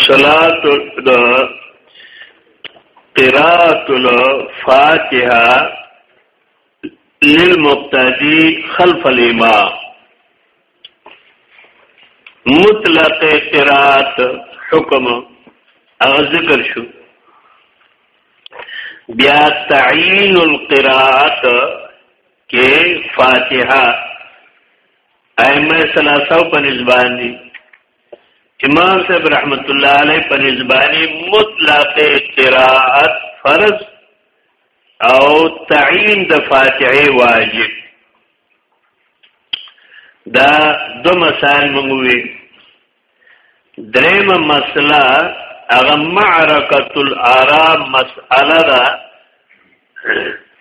صلات د قرات الفاتحه للمبتدی خلف الامام مطلق قرات حکم او ذکر شو بیا تعین القرات کې فاتحه ائمه ثلاثه په نسبانی امام صاحب رحمت الله علیه په نسبانی مطلق قراءت فرض او تعین د فاتحه واجب دا دو مسائل مونږ وی درېمه مسله هغه معرکۃ الارا مسأله ده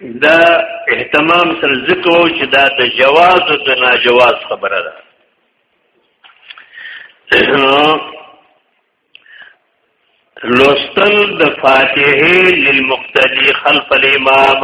دا اهتمام سره ذکر او چې دا د جواز او د ناجواز خبره ده لوستل د فاتحه للمقتدی خلف الامام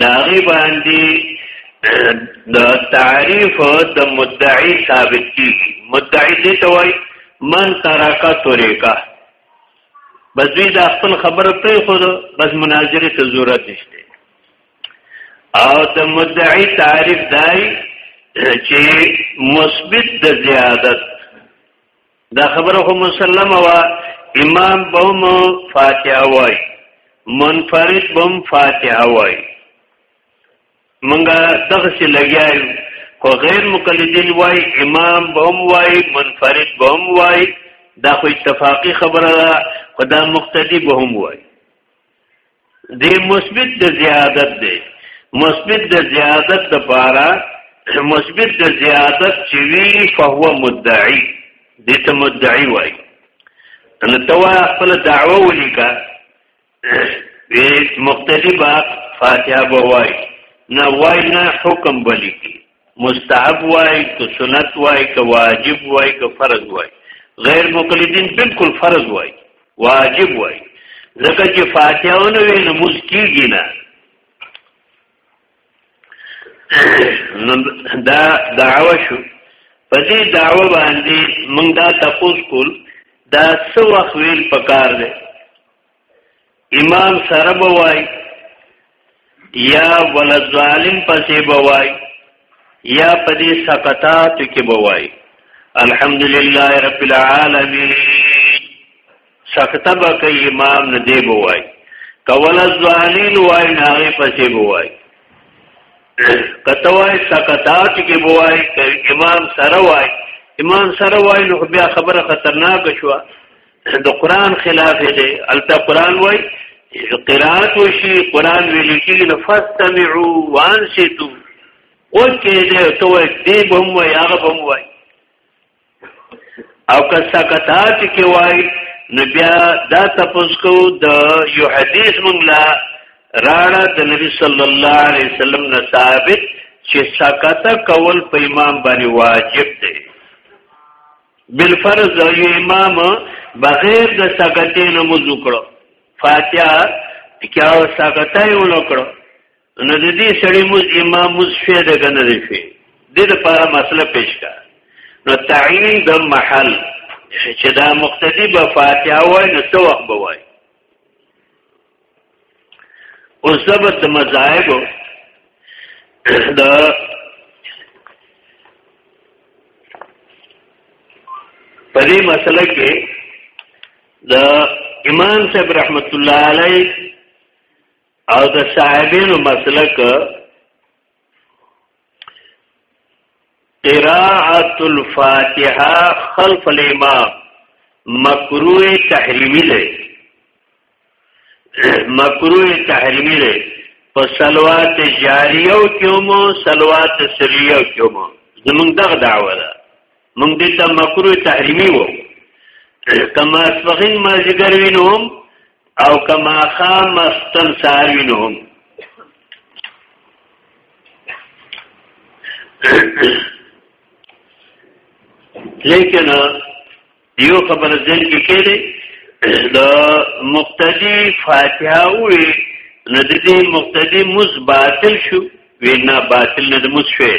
دا غي باندې د تعریف د مدعی ثابت کیږي مدعی دې ته وای من ترکا طریقه بس دوی دا خپل خبره پرې خو بس مناظره ته ضرورت نشته او د مدعی تعریف دای چې مثبت د زیادت دا خبره خو مسلمه وا امام بوم فاتحه وای منفرد بوم فاتحه وای منګه دغه څه لګیایو خو غیر مقلدین وای امام بوم وای منفرد بوم وای دا خو اتفاقی خبره ده خدا مقتدی بوم وای دی مثبت د زیادت دی مثبت د زیادت د پاره مثبت د زیادت چې وی فهو مدعی دې ته مدعی وای ان توا خپل دعوه ولیکا وی مختلفه فاتحه بوای نه وای نه حکم بلیکی مستحب وای که سنت وای که واجب وای که فرض وای غیر مقلدین بالکل فرض وای واجب وای ځکه چې فاتحه ونه وی نو موږ کیږي نه دا دعوه شو په دې دعوه باندې موږ دا تاسو کول دا څو وخت ویل پکار دی امام سره به وای یا ولد ظالم پسې به وای یا په دې سقطات کې به وای الحمدلله رب العالمین سقطه به کوي امام نه دی به وای کوله ظالین وای نه هغه پسې به وای کته وای سقطات کې به وای امام سره وای امام سره وای نو بیا خبره خطرناک شوه د قران خلاف دی الته قران وای قرات وشي قران ویل کیږي نو فاستمعوا وانصتوا او کې دې تو دې بم وای هغه بم وای او که سکتات کې وای نو بیا دا تاسو کو د یو حدیث مونږ لا راړه د نبی صلی الله علیه وسلم نه ثابت چې سکتا کول په امام باندې واجب دی بالفرض یو امام بغیر د سکتې نه موضوع کړو فاتحه کیا سکته یو نه کړو نو د دې سړی موز امام موز شوی د کنه دی شوی د دې لپاره مسله پیش کا نو تعین د محل چې دا مقتدی به فاتحه وای نو څو وخت به وای او سبب د مذاهب د په دې مسله کې د امام صاحب رحمت الله علیه او د صاحبینو مسلک قراءت الفاتحه خلف الامام مکروه تحریمی ده مکروه تحریمی ده په صلوات جاریو کې مو صلوات سریو کې مو زمونږ دغه دعوه ده موږ دې ته مکروه تحریمی وو کما اسفغین ما جګر وینوم او کما خام مستن سار وینوم لیکن یو خبر ځین کې کېږي د مقتدی فاتحه وې نه د دې مقتدی مز باطل شو وینا باطل نه د مز شوی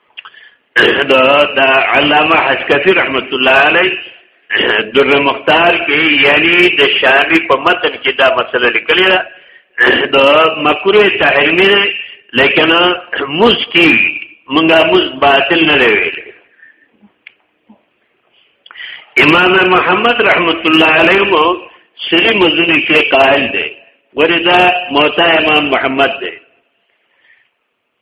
دا دا علامه حسکفی رحمت الله علیه در مختار کې یعنی د شامی په متن کې دا مسله لیکلې ده دا مکروه تحریمی ده لیکن مز کی منګه مز باطل نه لوي امام محمد رحمت الله علیه مو سری مزنی کې قائل دی وردا موتا امام محمد دی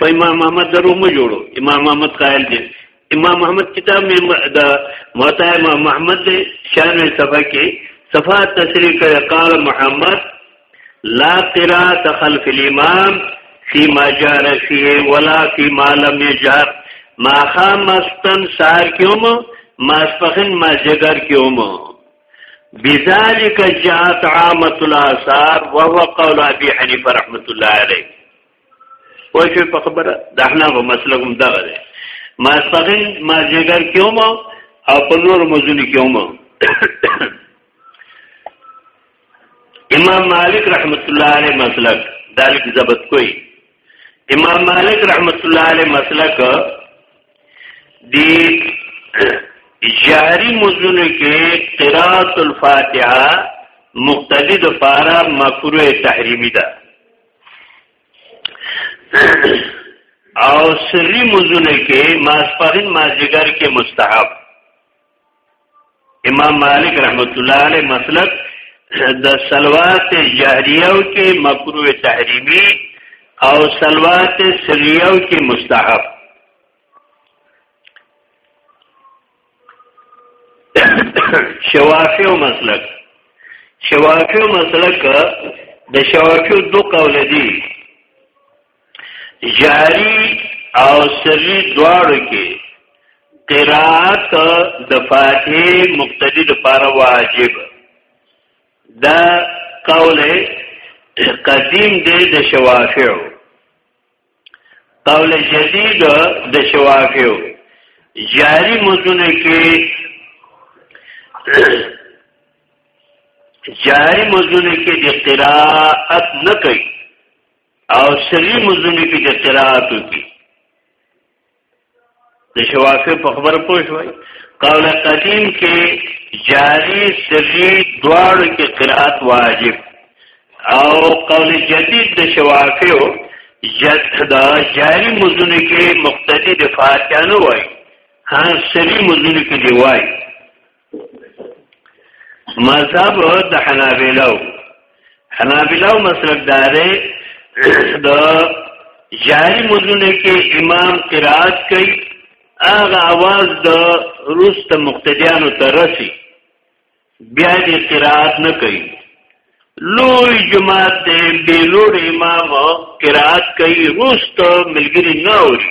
په امام محمد درو مو جوړو امام محمد قائل دی امام محمد کتاب می د موطا امام محمد دی شان صفه کې صفه تشریح کړه قال محمد لا قرات خلف الامام فيما جار فيه ولا فيما لم يجار ما خامستن سار کیوم ما سپخن ما جګر کیوم بذالک جاءت عامه الاثار وهو قول ابي حنيفه رحمه الله عليه وایي په خبره د احناف مسلک هم دغه دی ما سپغین ما جګر کیوم او په نور مزونی کیوم امام مالک رحمت الله علیه مسلک دالک ضبط کوي امام مالک رحمت الله علیه مسلک دی جاری مزونه کې قرات الفاتحه مقتدی د پارا مکروه تحریمی ده او سری مزونه کې ماسپرین ماجګر کې مستحب امام مالک رحمت الله علیه مسلک د صلوات جهریو کې مکروه تحریمی او صلوات سریو کې مستحب شوافی او مسلک شوافی او مسلک د شوافی دو قول دي جاری او سری دواړو کې قرات د فاتحه مقتدی د پاره واجب دا قول قدیم دی د شوافیو قول جدید د شوافیو جاری مدونه کې جاری مزونه کې د قراءت نه کوي او سری مزونه کې د قراءت کوي د شوافی په خبره پوه شوي قول قدیم کې جاری سری دواړو کې قرات واجب او قول جدید د شوافی او جد دا جاری مزونه کې مقتدی د فاتحه نه وای ها سری مزونه کې دی وای مذهب د حنابلو حنابلو مسلک دارې د جاری مزونه کې امام قرات کوي هغه आवाज د روست مقتدیانو ته رسی بیا دې قرات نه کوي لوی جماعت دې بیلوړ امام قرات کوي روست ملګری نه اوري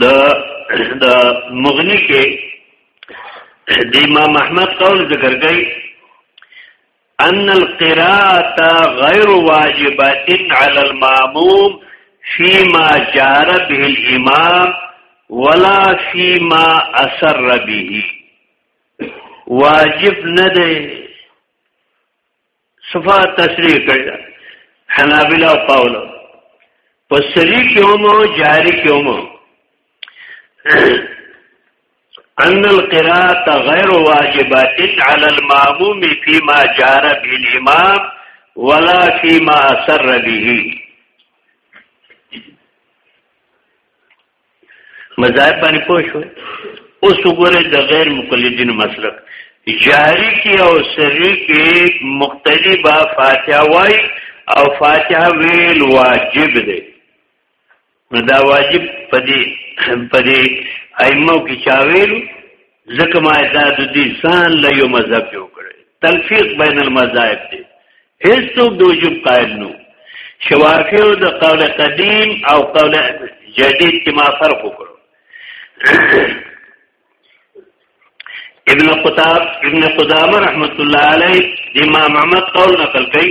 د د مغنی کې د امام احمد قول ذکر کړي ان القراءه غیر واجبات علی الماموم فيما جار به الامام ولا فيما اثر به واجب نه دی صفه تشریح کړی دا حنابلہ قول په سری کې هم او جاری کې هم ان القراءه غیر واجبات علی الماموم فيما جار به الامام ولا فيما اثر به مذاهب باندې پوه شو اوس وګوره د غیر مقلدین مسلک جاری کې او سری کې مقتدی با فاتحه وای او فاتحه ویل واجب دی نو دا واجب پدې پدې ائمه کې چاویل ځکه ما دا د دې ځان له یو مذهب جوړ کړی تلفیق بین المذاهب دی هیڅوک د وجوب قائل نو شوافیو د قول قدیم او قول جدید کې ما فرق وکړو ابن قطاب ابن قدامه رحمت الله علیه د امام احمد قول نقل کړي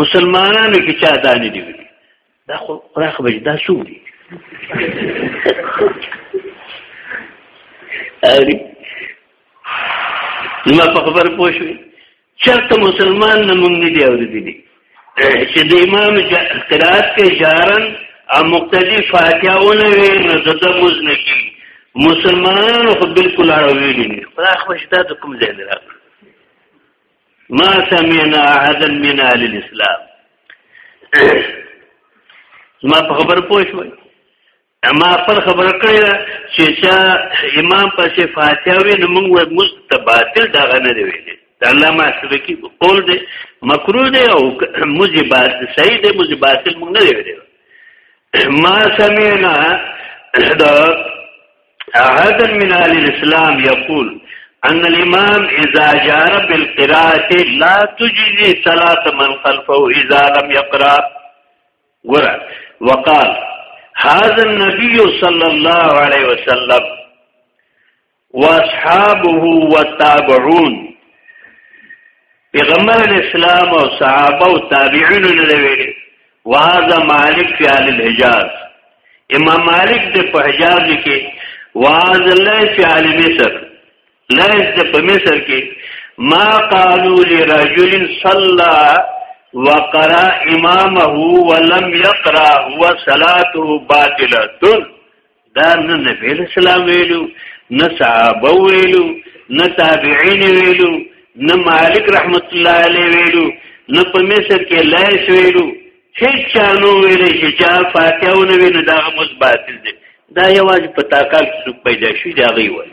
مسلمانانو کې چا دا نه دی ویلي دا خو راخ به دا څو دي اری ما په خبر پوه شوې چرته مسلمان نه مونږ نه دی اورېدلی چې د امام قرات کې جارن او مقتدی فاتحه ونه وي نو د دموز نه کی مسلمانانو خو بالکل اړوي نه خدای خو شته د کوم ځای نه راغلی ما سمعنا احدا من اهل الاسلام ما په خبر پوه شوي اما پر خبر کړی چې چا امام پسې فاتحه وي نو موږ مستباطل دا غنه دی ویلي د الله ما سبکی قول دی مکروه دی او مجبات صحیح دی مجباتل موږ نه دی ویلي ما سمعنا دا احد من اهل الاسلام يقول ان الامام اذا جار بالقراءه لا تجزي صلاه من خلفه اذا لم يقرا ورا وقال هذا النبي صلى الله عليه وسلم واصحابه والتابعون پیغمبر علی السلام او صحابه او تابعین نه ویلي واذا مالک فی اهل الحجاز امام مالک د په حجاز کې واذ الله فی اهل مصر لایس د په مصر کې ما قالوا لرجل صلى وقرا امامه ولم يقرا هو صلاته باطله دا نه نبی اسلام ویلو نه صحابه ویلو نه تابعین ویلو نه مالک رحمت الله علیه ویلو نه په مصر کې لایس ویلو هیڅ چانو ویلې چې چا فاتحه ونه ویني دا مز باطل دي دا یوازې په تاکال څوک پیدا شي دا غي وایي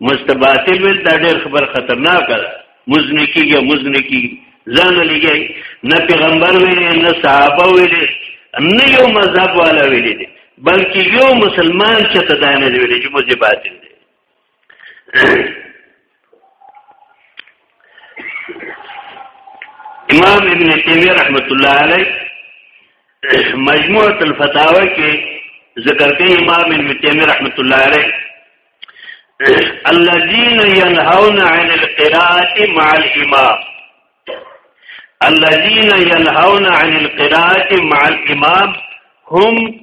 مستباطل ویل دا ډېر خبر خطرناک ده مزنه کیږي مزنه کیږي ځان لګي نه پیغمبر ویل نه صحابه ویل نه یو مذهب والا ویل دي بلکې یو مسلمان چې ته دانه ویل چې مزه باطل دي امام ابن تیمیه رحمت الله علیه مجموعه الفتاوی کې ذکر کوي امام ابن تیمیه رحمت الله علیه الذين ينهون عن القراءه مع الامام الذين ينهون عن القراءة مع الإمام هم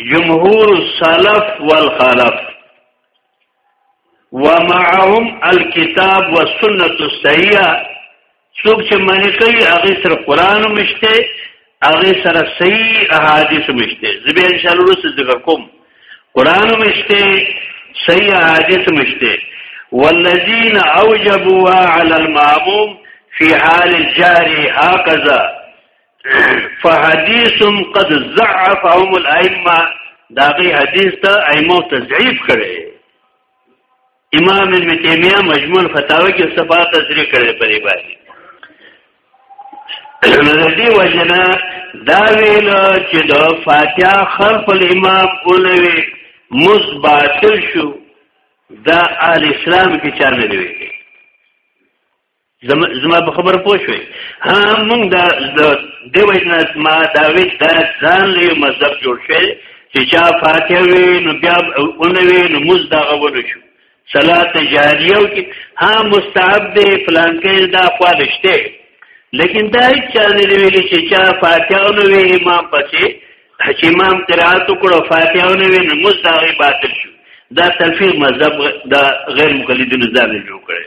جمهور السلف والخلف ومعهم الكتاب والسنة السيئة څوک چې منی کوي هغه سره قران مشته هغه سره صحیح احادیث مشته زبې ان شاء الله سره ذکر کوم قران مشته صحیح احادیث مشته والذین اوجبوا علی الماموم فی حال الجار هكذا فحدیث قد ضعفهم الائمه دا غي حدیث ته ائمه تضعیف کړي امام ابن تیمیه مجموع الفتاوی کې صفات تشریح کړې په دې باندې ندی وجنا دا ویل چې د فاتحه خلف الامام اولوي مز باطل شو دا اهل اسلام کې چا نه دی ویلي زما په خبر پوه شوي ها مونږ دا دی وینا ما دا وی دا ځان له مذهب جوړ شي چې چا فاتحه وی نو بیا اونوي نو موږ دا غوول شو صلات جاریه او کې ها مستحب دی فلان کې دا خپل شته لیکن دا هیڅ چا نه ویل چې چا فاتحه اونوي امام پسې چې امام قرات وکړو فاتحه اونوي نو موږ دا باطل شو دا تلفیق مذهب دا غیر مقلدینو ځان جوړ کړي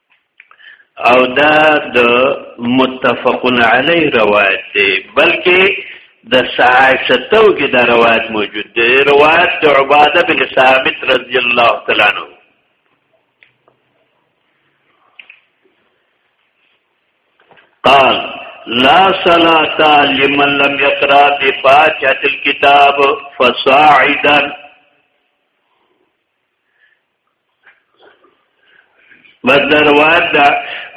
او دا د متفقن علی روایت دی بلکې د ساعشتو کې دا روایت موجود دی روایت د عباده بن ثابت رضی الله تعالی عنہ قال لا صلاة لمن لم يقرأ بفاتحة الكتاب فصاعدا بس دا روایت دا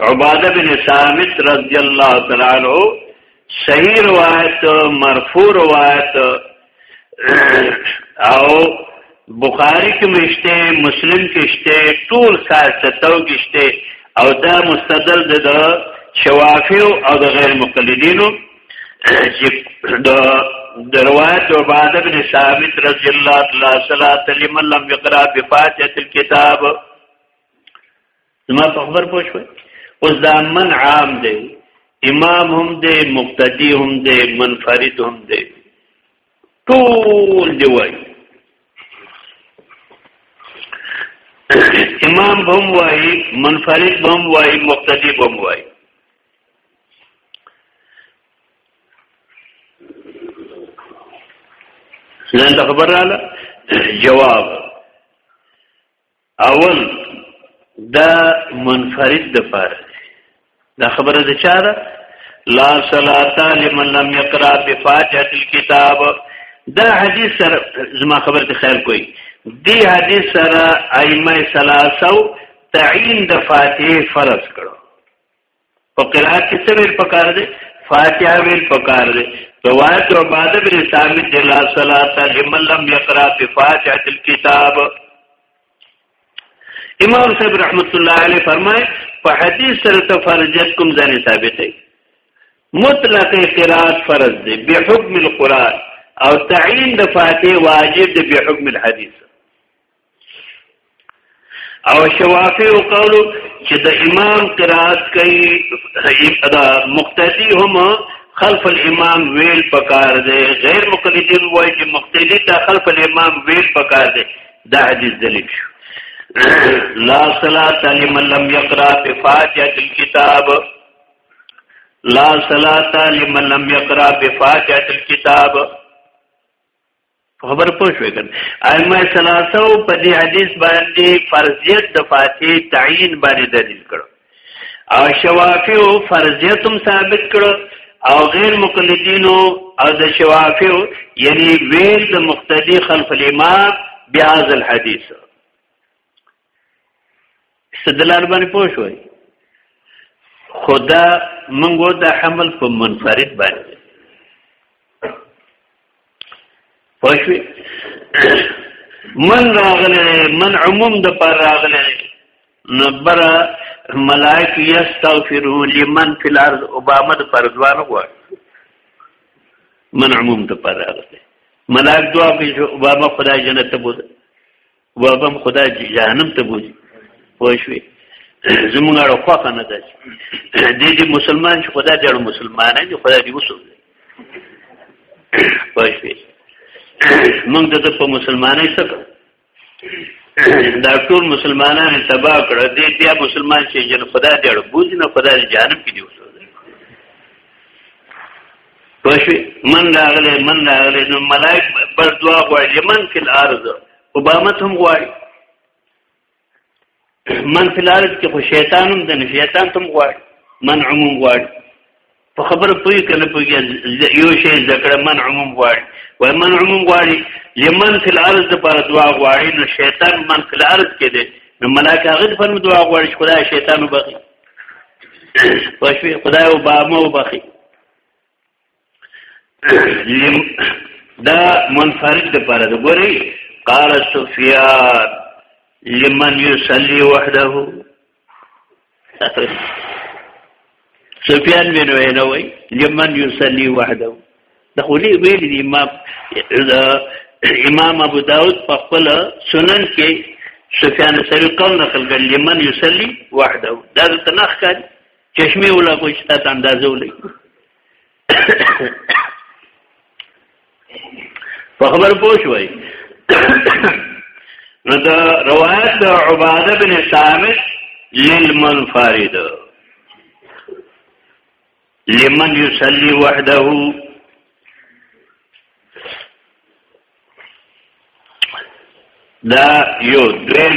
عباده بن ثابت رضی الله تعالی عنہ صحیح روایت مرفوع روایت او بخاری کې مشته مسلم کې شته ټول سال ستو کې شته او دا مستدل د شوافیو او د غیر مقلدینو چې د دروایت او بعد ابن ثابت رضی الله تعالی صلوات لمن لم يقرا بفاتحه الكتاب ما په خبر پوه شو اوس دا من عام دی امام هم دی مقتدی هم دی منفرد هم دی ټول دی وای امام بم وای منفرد بم وای مقتدی بم وای ځان ته خبر رااله جواب اول دا منفرد د پاره دا خبره د چا ده لا صلاه لمن لم يقرا بفاتحه الكتاب دا حدیث سره زما خبر ته خیال کوي دی حدیث سره ائمه ثلاثه تعین د فاتحه فرض کړو په قرات کې څه ویل پکار دی فاتحه ویل پکار دی روایت او بعد بن ثابت دی لا صلات لمن لم يقرا بفاتحه الكتاب امام صاحب رحمت الله علیه فرمای په حدیث سره ته فرضیت کوم ځنه ثابت دی مطلق قرات فرض دی به حکم القران او تعین د فاتحه واجب دی به حکم الحدیث او شوافی او قولو چې د امام قرات کوي دا مقتدی هم خلف الامام ویل پکار دی غیر مقلدین وایي چې مقتدی ته خلف الامام ویل پکار دی دا حدیث دلیل شو لا صلاة لمن لم يقرأ بفاتحة الكتاب لا صلاة لمن لم يقرأ بفاتحة الكتاب خبر پوه شوې کړ ائمه ثلاثه په دې حدیث باندې فرضیت د فاتحه تعین باندې دلیل کړو او شوافیو فرضیت هم ثابت کړو او غیر مقلدینو او د شوافیو یعنی ویل د مقتدی خلف الامام بیاز الحدیث استدلال باندې پوه شوي خدا منګو دا حمل په منفرد باندې پوه شوي من راغله من عموم د پر راغله نبر ملائک یستغفرون لمن فی الارض اوباما د پر دوانه غواړي من عموم د پر راغله ملائک دعا کوي چې اوباما خدای جنت ته بوځي وبم خدای جهنم ته بوزي پوه شوې زمونږ اړه خوښه نه ده دې دې مسلمان چې خدای دې اړه مسلمانان دي خدای دې وسو پوه شوې موږ د په مسلمانۍ څه دا ټول مسلمانان تباہ کړ دې بیا مسلمان چې جن خدای دې اړه بوزي نه خدای جهنم کې دی وسو پښوی من راغله من راغله نو ملائک بس دعا غواړي من فی الارض اوبامت هم غواړي من فی الارض کې خو شیطان هم د شیطان تم غواړي من عموم غواړي په خبره پوي کنه پوي یو شی ذکر من عموم غواړي وای من عموم غواړي لمن فی الارض لپاره دعا غواړي نو شیطان من فی الارض کې دی نو ملائک هغه په دعا غواړي خدای شیطان وبخي پښوی خدای وبامه وبخي دا منفرد د پاره د ګوري قال سفيان لمن يصلي وحده سفيان بن وينوي لمن يصلي وحده دخولي ویل دي امام امام ابو داود په خپل سنن کې سفيان سره قول نقل کړ لمن يصلي وحده دا د تناخ کړي چشمه ولا کوئی چې تاسو اندازه ولګي په خبر پوه شوي نو دا روایت د عباده بن صامت للمنفرد لمن يصلي وحده دا یو درم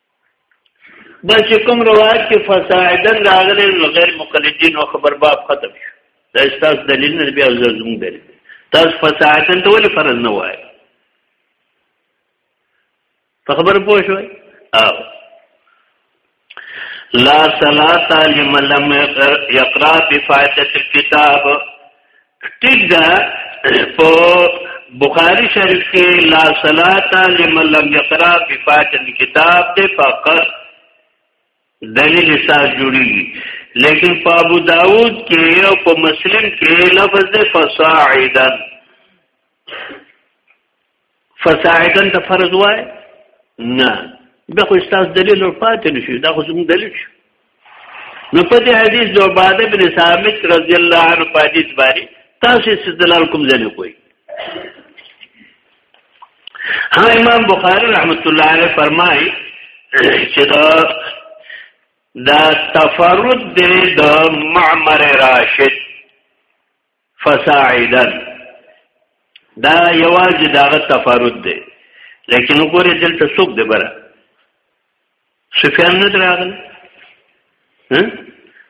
بس کوم روایت کې فساعدن راغلی نو غیر مقلدین او خبر باب ختم شو دا استاس دلیل نه بیا زموږ دلیل تاسو فساعدن ته ولې فرض نه وایي په خبر پوه شوي او لا صلاة لمن لم يقرأ بفائدة الكتاب ټیک ده په بخاری شریف کې لا صلات لمن لم یقرا بفاتن کتاب دې فقط دلیل ساز جوړیږي لیکن په ابو داود کې او په مسلم کې لفظ فصاعدا فصاعدا د فرض وای نه دا خو استاس دلیل ور پاتې نشي دا خو زموږ دلیل شي نو په دې حدیث د عباده بن ثابت رضی الله عنه په حدیث باندې تاسو استدلال کوم ځای نه کوئ ها امام بخاری رحمت الله علیه فرمای چې دا دا تفرد دې د معمر راشد فصاعدا دا یوازې داغه تفارد دی لیکن وګوره دلته څوک دی بره سفیان نه دراغل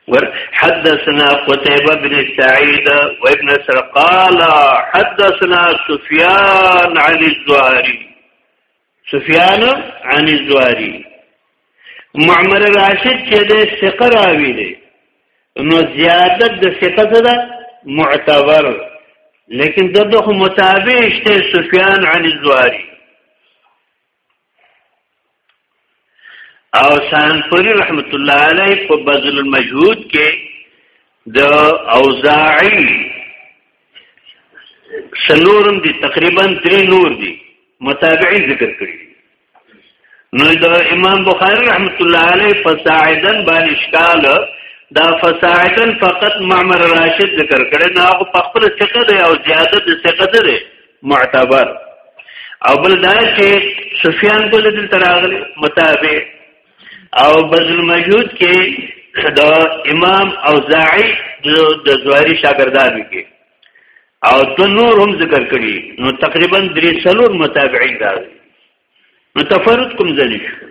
ور حدثنا قتيبة بن سعيد وابن سر قال حدثنا سفيان عن الزهري سفیان عن الزواری معمر راشد چې د ثقه راوی دی نو زیادت د ثقه ده معتبر لیکن دغه متابع شته سفیان عن الزواری او سانپوری رحمت الله علیه په بذل المجهود کې د اوزاعی سنورم دي تقریبا درې نور دي متابعي ذکر کړی نو د امام بخاری رحمت الله علیه فصاعدن باندې اشکال دا فصاعدن فقط معمر راشد ذکر کړي نه هغه په خپل ثقه دی او زیادت ثقه دی معتبر او بل دا چې سفیان کو دل تراغلی متابع او بذل موجود کې دا امام او زاعی د زواری شاګردان کې او د نور هم ذکر کړي نو تقریبا درې سلور متابعین راغلي نو تفرد کوم ځای شو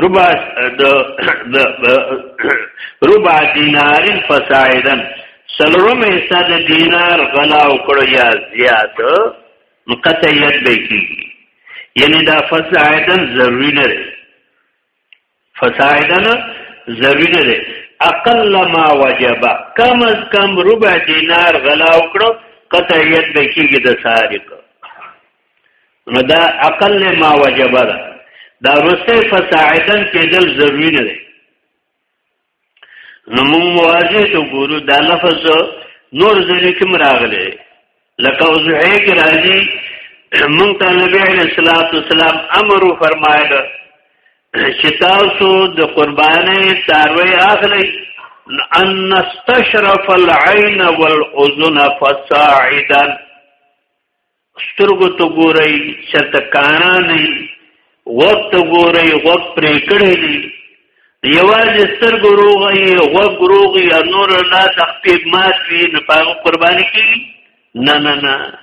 ربع د ربع دینار فسائدن سلورم حصہ د دینار غلا او کړو یا زیات نو قطع ید به کی یعنی دا فسائدن ضروری نه دی فسائدن ضروری نه دی اقل ما وجب کم از کم ربع دینار غلا او کړو قطع ید به کیږي د سارق نو دا عقل نه ما وجبه ده دا رسته فساعدن کېدل ضروری نه دی نو موږ مواجه ته ګورو دا لفظ نور ځلې کوم راغلی لکه وزعه کې راځي مونږ ته نبی علیہ الصلوۃ والسلام امر فرمایل چې تاسو د قربانې ساروي اخلي ان نستشرف العين والاذن فصاعدا سترګو ته ګورئ چرته کانا نه وخت ګورئ وخت پرې کړی دی یوازې سترګو روغي وګ روغي نور لا تخفیف مات وی نه پاغه قرباني کی نه نه نه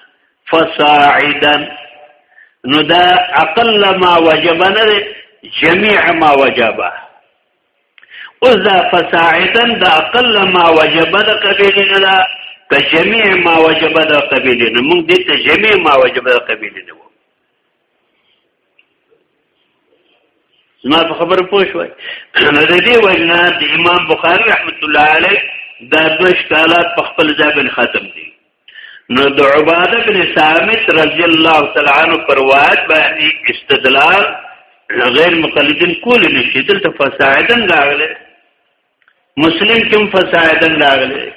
فصاعدا نو دا اقل ما وجبنه جميع ما وجبه اوس دا فساعتا د اقل ما وجب د قبیله نه دا که جميع ما وجب د قبیله نه موږ دې ته جميع ما وجب د قبیله نه وو زما په خبره پوه شوي نو د دې وجنا د امام بخاری رحمت الله علیه دا دوه اشکالات په خپل ځای باندې ختم دي نو د عباده بن ثابت رضی الله تعالی عنہ پر روایت باندې استدلال غیر مقلدین کول نشي دلته فساعدن راغله مسلم کوم فساعدن راغله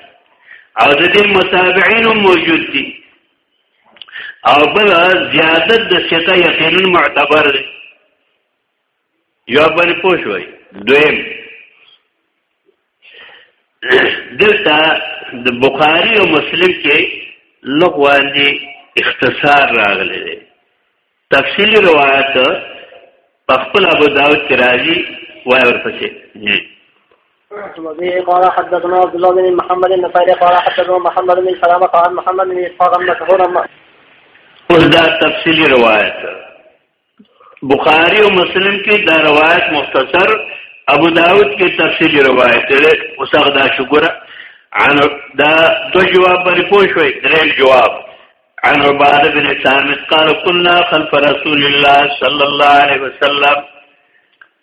او د دې متابعین موجود دي او بل زیادت د ثقه یقینا معتبر دی جواب باندې پوه شوي دویم دلته د بخاری او مسلم کې لغوان دي اختصار راغلی دی تفصیلی روایت په خپل ابو داود کې راځي وای ورپسې وبه قال حدثنا عبد الله بن محمد النفيري قال حدثنا محمد بن سلامة قال محمد بن إسحاق بن مسعود اوس دا تفصیلی روایت بخاری او مسلم کې دا روایت مختصر ابو داود کې تفصیل روایت دی او څنګه دا شکر عن دا دو جواب باندې پوه شوي درې جواب عن عباد بن ثابت قال كنا خلف رسول الله صلى الله عليه وسلم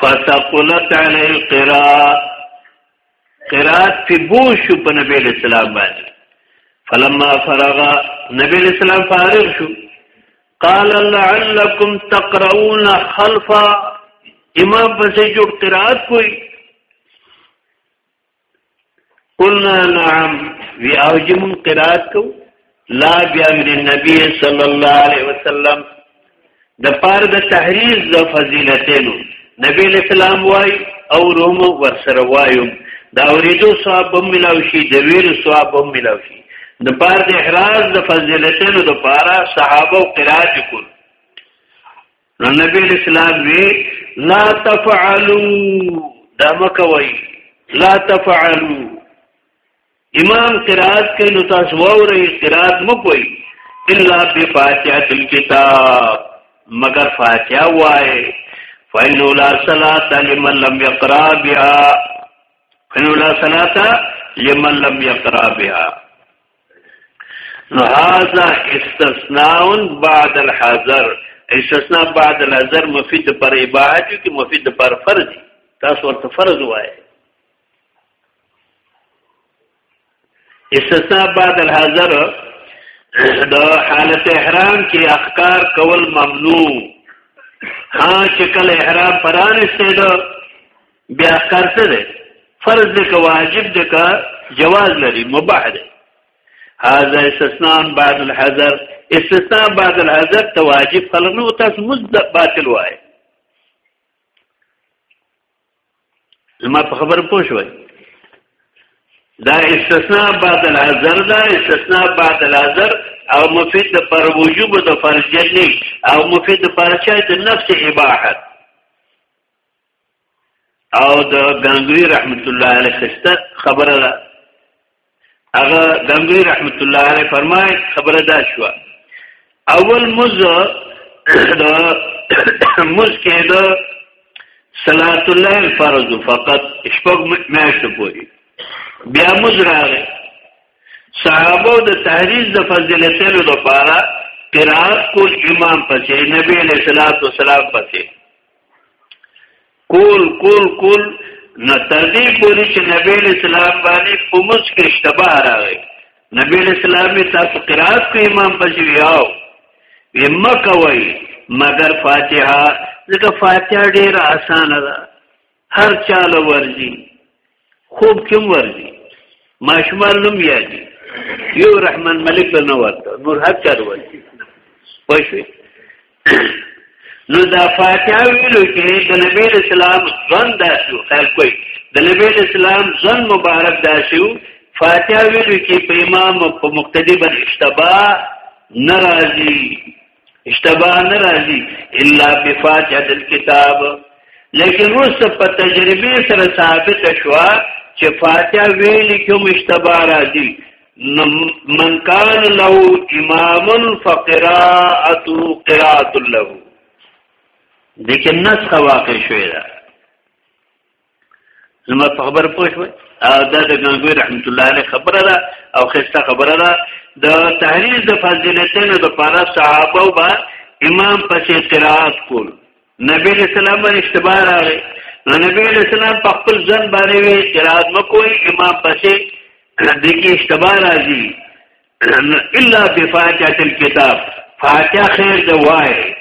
فتقلت علی القراء قرات په بوش په نبی اسلام باندې فلما فرغ نبی اسلام فارغ شو قال لعلكم تقرؤون خلف امام پسې جو قرات کوئی قلنا نعم وی او چې مون قرات کو لا بیا من النبي صلی الله علیه وسلم د پاره د تحریز د فضیلتینو نبی اسلام وای او روم ورسره وایو دا اوریدو ثواب هم ملاوي شي د ویلو ثواب هم ملاوي شي د پاره د احراز د فضیلتینو د پاره صحابه او قرات کول نو نبی اسلام وی لا تفعلوا دا مکوي لا تفعلوا امام قرات کې نو تاسو ووري قرات مکوي الا بفاتحه الكتاب مگر فاتحه وای فإنه لا صلاة لمن لم يقرأ بها فإنه لا صلاة لمن لم يقرأ بها نو هاذا استثناء بعد الحذر استثناء بعد الحذر مفید پر عبادت کی مفید پر فرض تاسو ورته فرض وایي استثناء بعد الحذر د حالت احرام کې احکار کول ممنوع ها چې کله احرام پرانسته ده بیا کارته دی فرض دی که واجب دی که جواز لري مباح دی هاذا استثناء بعد الحذر استثناء بعد الحذر ته واجب خلق نو تاسو مزد باطل وای زما په خبر پوه شوي دا استثناء بعد الحذر دا استثناء بعد الحذر او مفید پر وجوب د فرض نه او مفید پر چا د نفس اباحت او د غنگری رحمت الله علیه خسته خبره ده هغه غنگری رحمت الله علیه فرمای خبره دا شو اول مز د مز کې د صلات الله فرض فقط شپږ میاشتې پورې بیا مز راغی صحابه د تحریز د فضیلتونو لپاره قرات کول امام پسې نبی علیہ الصلوۃ والسلام پسې کول کول کول نو تر دې پورې چې نبی اسلام باندې په موږ کې اشتباه راغی نبی اسلام یې تاسو قرات کوي امام پسې یاو ویمه کوي مگر فاتحه ځکه فاتحه ډیره اسانه ده هر چاله ورځي خوب کوم ورځي ماشومان نوم یادي یو رحمان ملک نه ورته نور هر چار ورته پښوی نو دا فاتحه ویلو کې د نبی اسلام ځن داسو خیر کوي د نبی اسلام ځن مبارک داسو فاتحه ویلو کې په امام په مقتدی باندې اشتباه ناراضي اشتباه نه راځي الا بفاتحه الكتاب لیکن روس په تجربه سره ثابت شوا چې فاتحه ویل کوم اشتباه راځي من کان له امام فقراءته قراءه له دغه نسخه واقع شوې ده زما په خبره پوه شوي او دا د ګنګوی رحمت الله علیه خبره ده او خسته خبره ده د تحریر د فضیلتین د پاره صحابه او با امام پسې اعتراض کول نبی علیہ السلام باندې اشتباه راغی نو نبی علیہ السلام په خپل ځن باندې وی اعتراض مکوئ امام پسې دګي اشتباه راځي الا بفاتحه الكتاب فاتحه خیر دی وای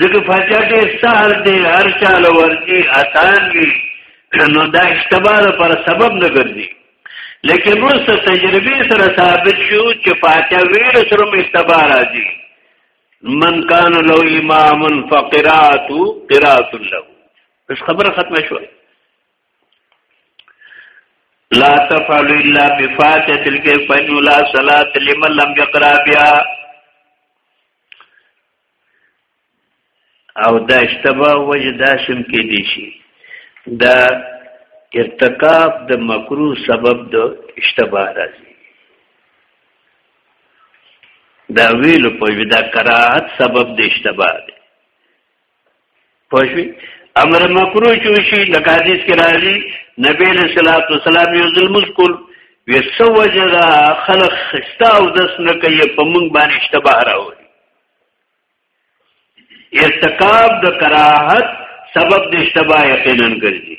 ځکه فاتحه ډیر سهل دی هر چا لورځي آسان وي نو دا اشتباه پر سبب نه ګرځي لیکن ورسته تجربه سره ثابت شو چې فاتحه ویل سره اشتباه راځي من کان لو امام فقرات قرات له خبره ختمه شوه لا تفعل الا بفاتحه الكيف فانه لا صلاه لمن لم يقرا بها او دا اشتباه وجدا شم کې دي شي دا ارتکاب د مکروه سبب د اشتباه راځي دا ویل په دا کراهت سبب د اشتباه دی پښوی امر مکروه چوشي لکه حدیث کې راځي نبی له صلوات والسلام یو ځل مذکر وسو وجدا خلق خستا او دس نه کوي په مونږ باندې اشتباه راوړي ارتکاب د کراهت سبب د اشتباه یقینا ګرځي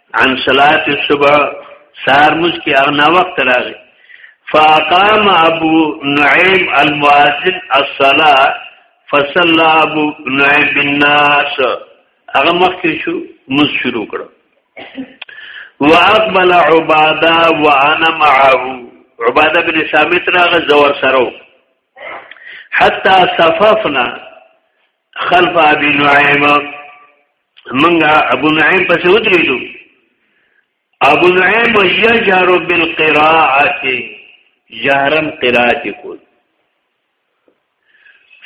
عن صلاه الصبح سار مز کی اغنا وقت راغی فاقام ابو نعیم المؤذن الصلاه فصلى ابو نعیم بالناس هغه مخکې شو مز شروع کړو واقبل عباده وانا معه عباده بن ثابت راغ زور سره حتا صففنا خلف ابي نعيم منګه ابو نعيم پسې ودرېدو ابو نعيم يجهر بالقراءه جهرا قراءه کول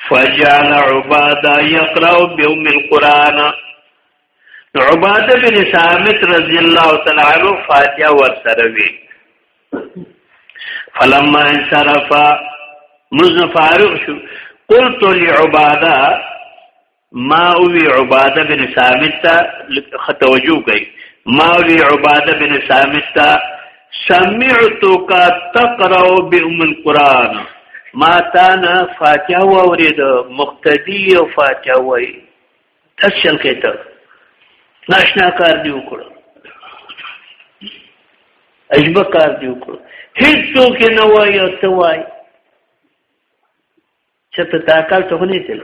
فجعل عباده يقرأ بهم القرآن عباده بن ثابت رضی الله تعالی عنہ فاتحه ورسره وی فلما انصرف مزن فارغ شو قلت لعباده ما وی عباده بن ثابت تا ختوجو گئی ما وی عباده بن ثابت تا سمعتك تقرا بام القران ما تانا فاتحه وورید مقتدی فاتحه وای تک شل کې ته ناشنا کار دی وکړو عجبه کار دی وکړو هیڅ څوک نه وای او ته وای چې ته دا کار ته نه تل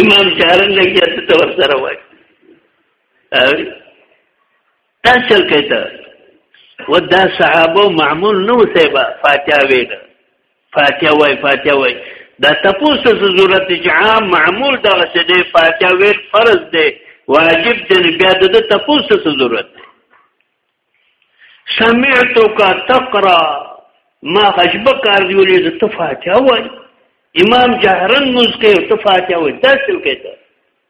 امام چارن لګیا ته ور سره وای دا چل کته و دا صحابه معمول نو سیبا فاتحه ویل فاتحه وای فاتحه وای دا تپوس ته ضرورت چې عام معمول دا څه دی فاتحه ویل فرض دی واجب دی بیا د تپوس ته ضرورت دی سمعتک تقرا ما عجب کار دی ولې ته فاتحه وای امام جهرن مزکه ته فاتحه وای دا څه کوي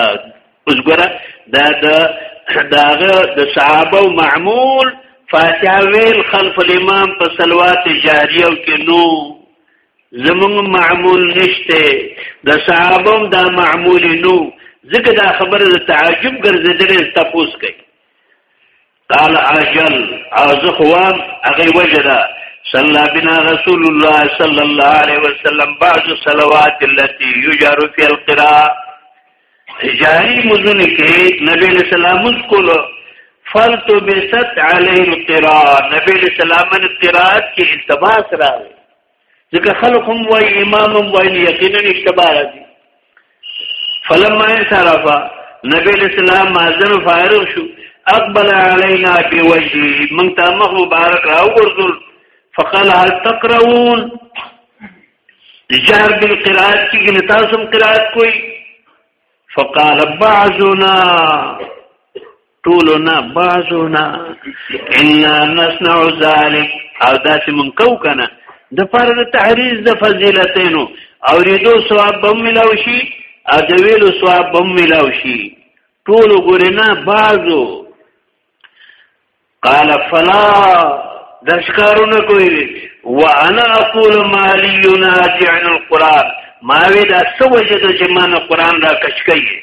اوس ګره دا د داغه د صحابه او معمول فاتحه ویل خلف الامام په صلوات جاریه کې نو زمون معمول نشته د صحابه دا معمول نو ځکه دا خبره د تعجب ګرځیدلې تپوس کوي قال اجل او زه خوام هغه وجه ده صلى بنا رسول الله صلى الله عليه وسلم بعض الصلوات التي يجار في القراءه جاری مزونه کې نبی له سلام کولو فلت بست علی القراء نبی له سلام قرات کې التباس راغی ځکه خلک هم وای امام هم وای یقینا اشتباه راځي فلما انصرف نبی اسلام مازن فارغ شو اقبل علينا بوجهه من تمخ مبارک راو ورزل فقال هل تقرؤون جهر بالقراءات کی نتاسم قراءات کوئی فقال بعضنا ټولو نه بازو نه ان نسنع ذلک او دا چې مونږ کو کنه د پر د تعریض د فضیلتینو او ریدو ثواب به ملاو شي او د ویلو ثواب به ملاو شي ټولو ګورې نه بازو قال فلا دشکارونه کوي وانا اقول مالی يناجع القران ما وی دا سوجه چې ما نه قران را کشکې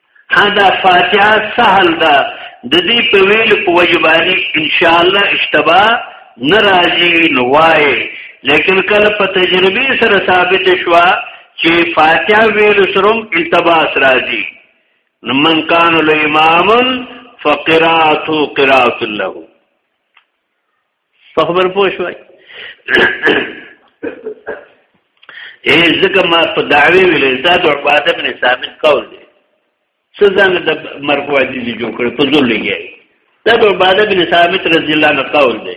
دا فاتحه سهل ده د دې په ویل په وجبانی ان شاء الله اشتباه ناراضي نوای لیکن کله په تجربه سره ثابت شوا چې فاتحه ویل سرم التباس راځي من کان الامام فقراته قرات له په خبر پوه شوي اے ځکه ما په دعوی ویلې دا د عباده بن ثابت قول دی څه ځان د مرکو عزیز جوړ کړ په ځول لګي دا د عباده بن ثابت رضی الله عنه قول دی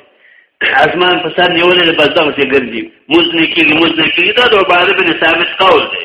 اسمان په سر نیولې په دغه څه ګرځي موږ نه کېږي موږ نه کېږي دا د عباده بن ثابت قول دی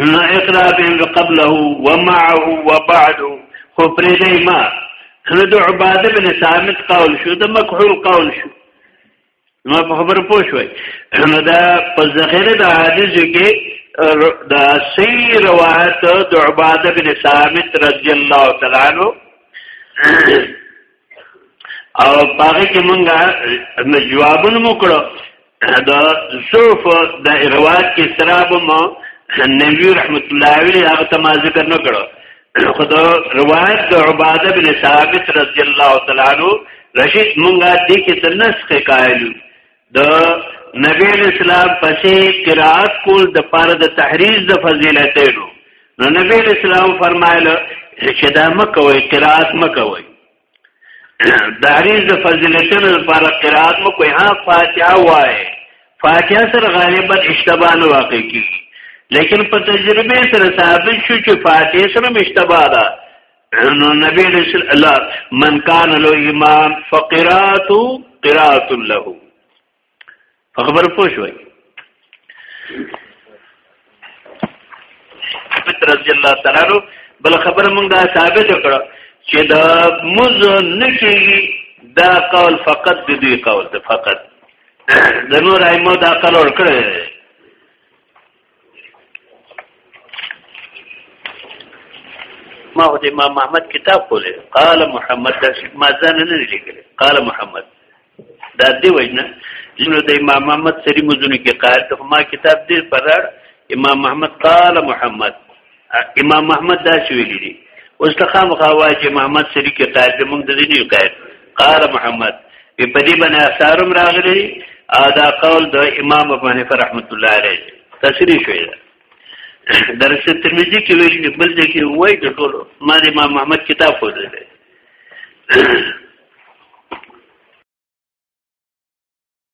ان اقرا بهم قبله ومعه وبعده خو پرې دی ما نو د عباده بن ثابت قول شو د مکحول قول شو نو په خبره پوه شوي نو دا په ذخیره د حدیثو کې د صحیح روایت د عباده بن ثابت رضی الله تعالی عنہ او پاره کې مونږه نو جوابونه مو کړو دا صوف د روایت کې سراب مو نبی رحمت الله علیه هغه ته ما ذکر نه کړو خدا روایت د عباده بن ثابت رضی الله تعالی عنہ رشید مونږه دې کې د نسخ قائل د نبی اسلام پسې قرات کول د پاره د تحریز د فضیلتینو نو نبی اسلام فرمایله چې دا مکوي قرات مکوي تحریز د فضیلتینو لپاره قرات مکوي ها فاتحه وای فاتحه سره غالبا اشتباه نه واقع کیږي لیکن په تجربه سره ثابت شو چې فاتحه سره اشتباه ده نو نبی رسول الله من کان له ایمان فقرات قرات له خبر پوښوي رضی الله تعالی عنہ بل خبر موږ دا ثابت کړو چې دا مز نه کیږي دا قول فقط د دې قول د فقط د نور ائمه دا قول ور کړی ما هو د امام محمد کتاب کوله قال محمد دا ما ځان نه لیکل قال محمد دا دی وجنه لنو د امام محمد سری مزونه کې قائل ته ما کتاب دې پرړ امام محمد قال محمد امام محمد دا څه ویلي دي اوس ته خامخا وایي چې محمد سری کې قائد دی موږ د دې نه قائد قال محمد په دې باندې اثارم راغلي دا قول د امام ابو حنیفه رحمت الله علیه تشریح شوی ده درس ترمذی کې ویل دی بل ځای کې وایي د ټولو ما د امام محمد کتاب خو دی